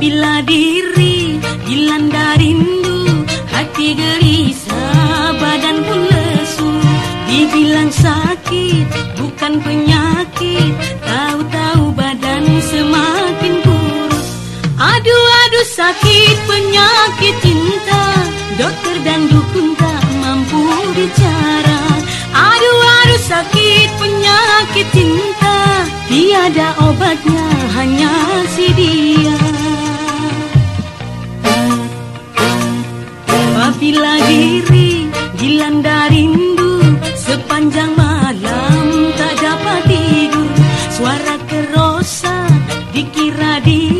Bila diri dilanda rindu Hati gelisah badan pun lesu. Dibilang sakit bukan penyakit Tahu-tahu badan kurus Aduh aduh sakit penyakit cinta. Dokter dan dukun tak mampu bicara. Aduh aduh sakit penyakit cinta. Tiada obatnya hanya si dia. Bila diri dilanda rindu Sepanjang malam tak dapat tidur. Suara kerosa dikira dia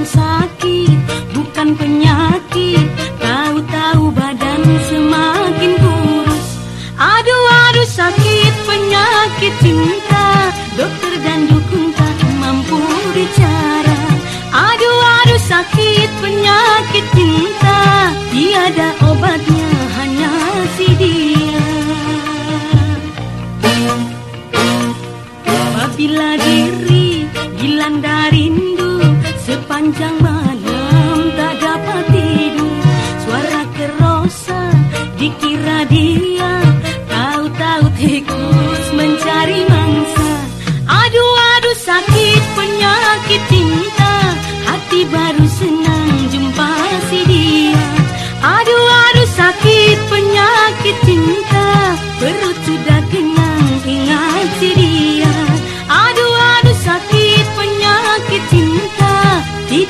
Dibilang sakit, bukan penyakit. Tahu-tahu badan semakin kurus. Aduh, aduh sakit penyakit cinta Sepanjang malam tak dapat tidur. Suara kerosa dikira dia Tahu-tahu tikus mencari mangsa. Aduh aduh sakit penyakit cinta. Hati baru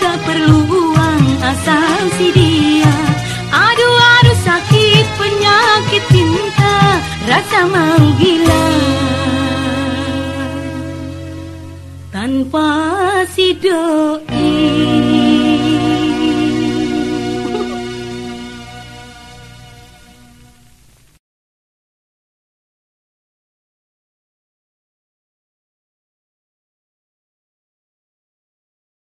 Tidak perlu uang asal si dia. Aduh aduh sakit penyakit cinta Rasa mau gila. Tanpa si doi